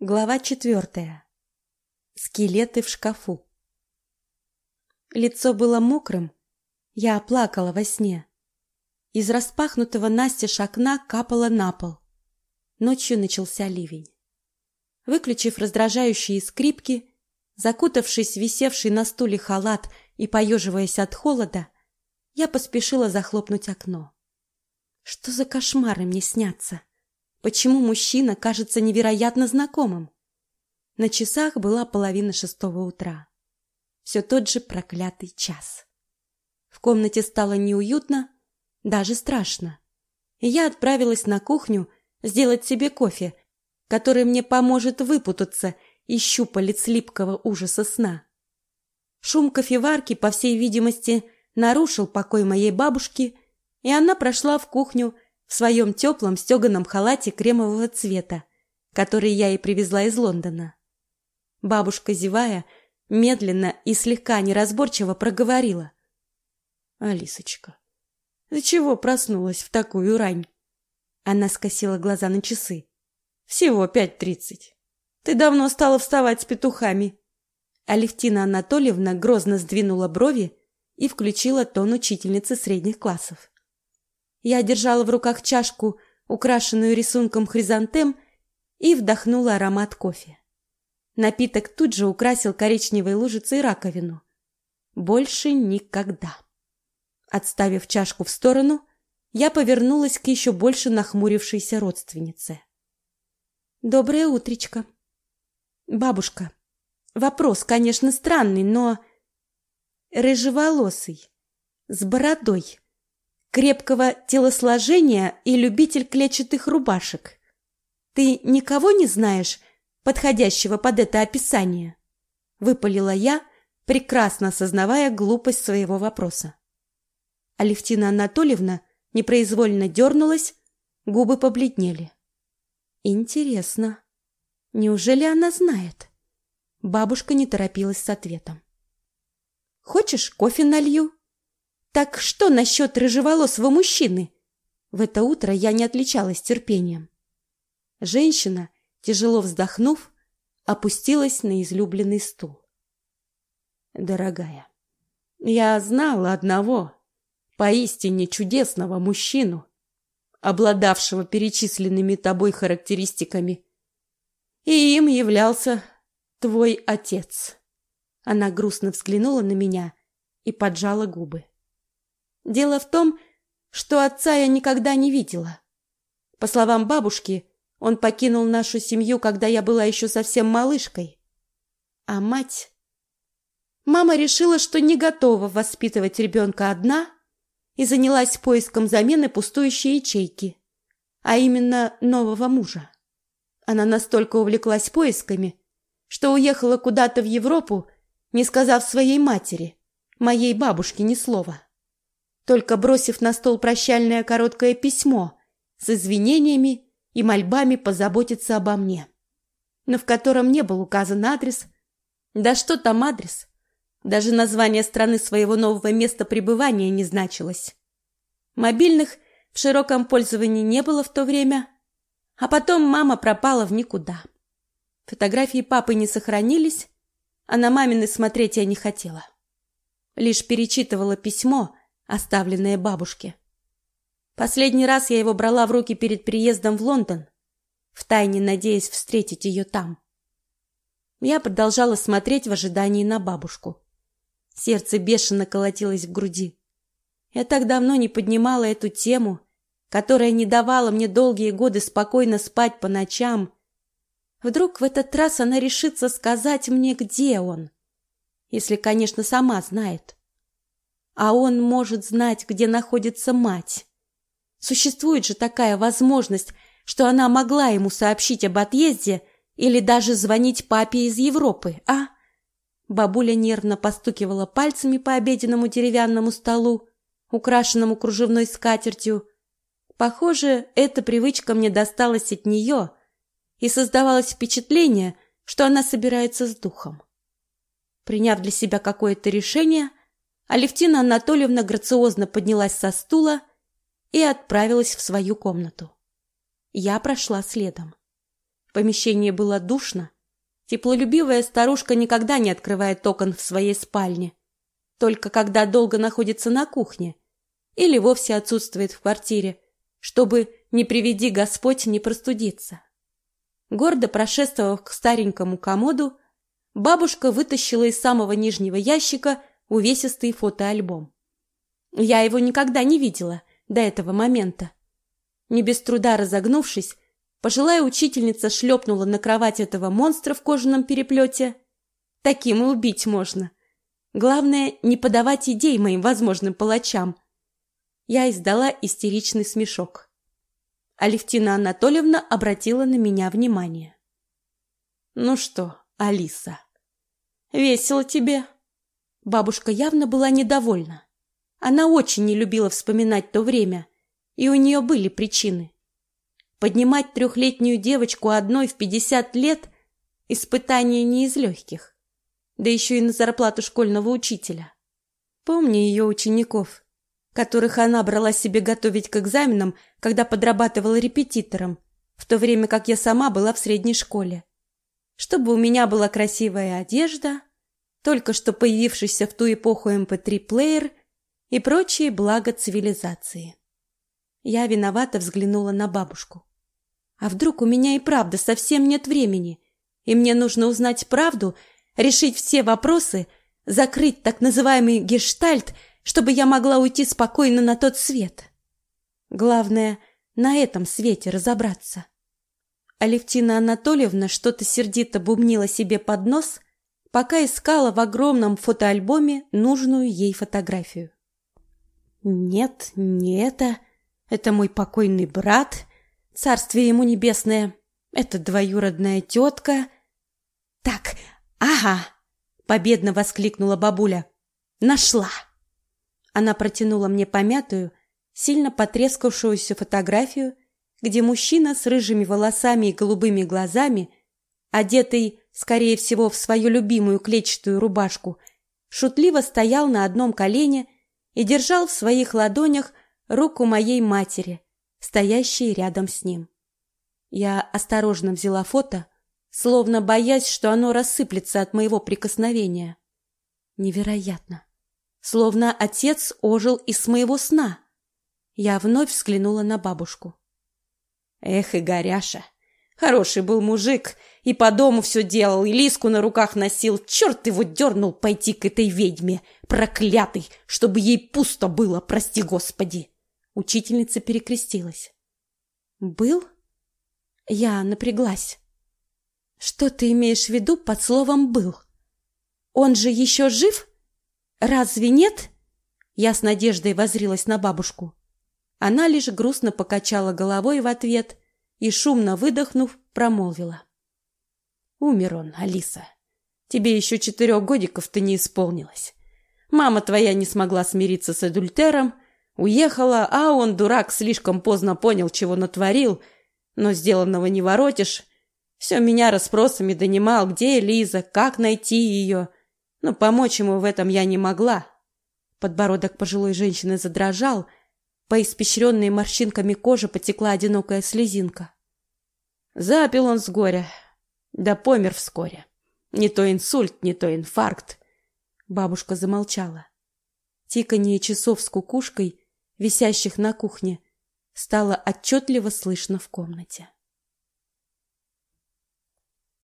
Глава четвертая. Скелеты в шкафу. Лицо было мокрым. Я оплакала во сне. Из распахнутого настежь окна капало на пол. Ночью начался ливень. Выключив раздражающие скрипки, закутавшись в висевший на стуле халат и поеживаясь от холода, я поспешила захлопнуть окно. Что за кошмары мне снятся? Почему мужчина кажется невероятно знакомым? На часах была половина шестого утра. Все тот же проклятый час. В комнате стало неуютно, даже страшно. И я отправилась на кухню сделать себе кофе, который мне поможет выпутаться из щупалец липкого ужаса сна. Шум кофеварки, по всей видимости, нарушил покой моей бабушки, и она прошла в кухню в своем теплом стеганом халате кремового цвета, который я ей привезла из Лондона. Бабушка, зевая, медленно и слегка неразборчиво проговорила. «Алисочка, ты чего проснулась в такую рань?» Она скосила глаза на часы. «Всего пять тридцать. Ты давно стала вставать с петухами». Алевтина Анатольевна грозно сдвинула брови и включила тон учительницы средних классов. Я держала в руках чашку, украшенную рисунком хризантем, и вдохнула аромат кофе. Напиток тут же украсил коричневой лужицей раковину. Больше никогда. Отставив чашку в сторону, я повернулась к еще больше нахмурившейся родственнице. Доброе утречко. Бабушка, вопрос, конечно, странный, но рыжеволосый, с бородой, крепкого телосложения и любитель клетчатых рубашек. Ты никого не знаешь, подходящего под это описание? Выпалила я, прекрасно осознавая глупость своего вопроса. Алевтина Анатольевна непроизвольно дернулась, губы побледнели. Интересно, неужели она знает? Бабушка не торопилась с ответом. Хочешь, кофе налью? Так что насчет рыжеволосого мужчины? В это утро я не отличалась терпением. Женщина, тяжело вздохнув, опустилась на излюбленный стул. Дорогая, я знала одного поистине чудесного мужчину, обладавшего перечисленными тобой характеристиками, и им являлся твой отец. Она грустно взглянула на меня и поджала губы. Дело в том, что отца я никогда не видела. По словам бабушки, он покинул нашу семью, когда я была еще совсем малышкой. А мать... Мама решила, что не готова воспитывать ребенка одна и занялась поиском замены пустующей ячейки, а именно нового мужа. Она настолько увлеклась поисками, что уехала куда-то в Европу, не сказав своей матери, моей бабушке ни слова только бросив на стол прощальное короткое письмо с извинениями и мольбами позаботиться обо мне, но в котором не был указан адрес. Да что там адрес? Даже название страны своего нового места пребывания не значилось. Мобильных в широком пользовании не было в то время, а потом мама пропала в никуда. Фотографии папы не сохранились, а на мамины смотреть я не хотела. Лишь перечитывала письмо, оставленное бабушке. Последний раз я его брала в руки перед приездом в Лондон, втайне надеясь встретить ее там. Я продолжала смотреть в ожидании на бабушку. Сердце бешено колотилось в груди. Я так давно не поднимала эту тему, которая не давала мне долгие годы спокойно спать по ночам. Вдруг в этот раз она решится сказать мне, где он, если, конечно, сама знает а он может знать, где находится мать. Существует же такая возможность, что она могла ему сообщить об отъезде или даже звонить папе из Европы, а? Бабуля нервно постукивала пальцами по обеденному деревянному столу, украшенному кружевной скатертью. Похоже, эта привычка мне досталась от нее, и создавалось впечатление, что она собирается с духом. Приняв для себя какое-то решение, Алевтина Анатольевна грациозно поднялась со стула и отправилась в свою комнату. Я прошла следом. В помещении было душно. Теплолюбивая старушка никогда не открывает окон в своей спальне, только когда долго находится на кухне или вовсе отсутствует в квартире, чтобы, не приведи Господь, не простудиться. Гордо прошествовав к старенькому комоду, бабушка вытащила из самого нижнего ящика увесистый фотоальбом. Я его никогда не видела до этого момента. Не без труда разогнувшись, пожилая учительница шлепнула на кровать этого монстра в кожаном переплете. Таким и убить можно. Главное, не подавать идей моим возможным палачам. Я издала истеричный смешок. Алевтина Анатольевна обратила на меня внимание. «Ну что, Алиса, весело тебе?» Бабушка явно была недовольна. Она очень не любила вспоминать то время, и у нее были причины. Поднимать трехлетнюю девочку одной в пятьдесят лет – испытание не из легких, да еще и на зарплату школьного учителя. Помни ее учеников, которых она брала себе готовить к экзаменам, когда подрабатывала репетитором, в то время как я сама была в средней школе. Чтобы у меня была красивая одежда, только что появившийся в ту эпоху MP3-плеер эм и прочие блага цивилизации. Я виновато взглянула на бабушку. А вдруг у меня и правда совсем нет времени, и мне нужно узнать правду, решить все вопросы, закрыть так называемый гештальт, чтобы я могла уйти спокойно на тот свет. Главное, на этом свете разобраться. Алевтина Анатольевна что-то сердито бубнила себе под нос, пока искала в огромном фотоальбоме нужную ей фотографию. Нет, не это. Это мой покойный брат, царствие ему небесное. Это двоюродная тетка. Так, ага, победно воскликнула бабуля. Нашла. Она протянула мне помятую, сильно потрескавшуюся фотографию, где мужчина с рыжими волосами и голубыми глазами, одетый, скорее всего, в свою любимую клетчатую рубашку, шутливо стоял на одном колене и держал в своих ладонях руку моей матери, стоящей рядом с ним. Я осторожно взяла фото, словно боясь, что оно рассыплется от моего прикосновения. Невероятно. Словно отец ожил из моего сна. Я вновь взглянула на бабушку. Эх, и горяша. Хороший был мужик, и по дому все делал, и лиску на руках носил. Черт его дернул пойти к этой ведьме, проклятый, чтобы ей пусто было, прости господи. Учительница перекрестилась. Был? Я напряглась. Что ты имеешь в виду под словом «был»? Он же еще жив? Разве нет? Я с надеждой возрилась на бабушку. Она лишь грустно покачала головой в ответ и, шумно выдохнув, промолвила. Умер он, Алиса. Тебе еще четырех годиков-то не исполнилось. Мама твоя не смогла смириться с адультером, уехала, а он, дурак, слишком поздно понял, чего натворил, но сделанного не воротишь. Все меня расспросами донимал, где Лиза, как найти ее. Но помочь ему в этом я не могла. Подбородок пожилой женщины задрожал, по испещренной морщинками кожи потекла одинокая слезинка. Запил он с горя, да помер вскоре. Не то инсульт, не то инфаркт. Бабушка замолчала. Тиканье часов с кукушкой, висящих на кухне, стало отчетливо слышно в комнате.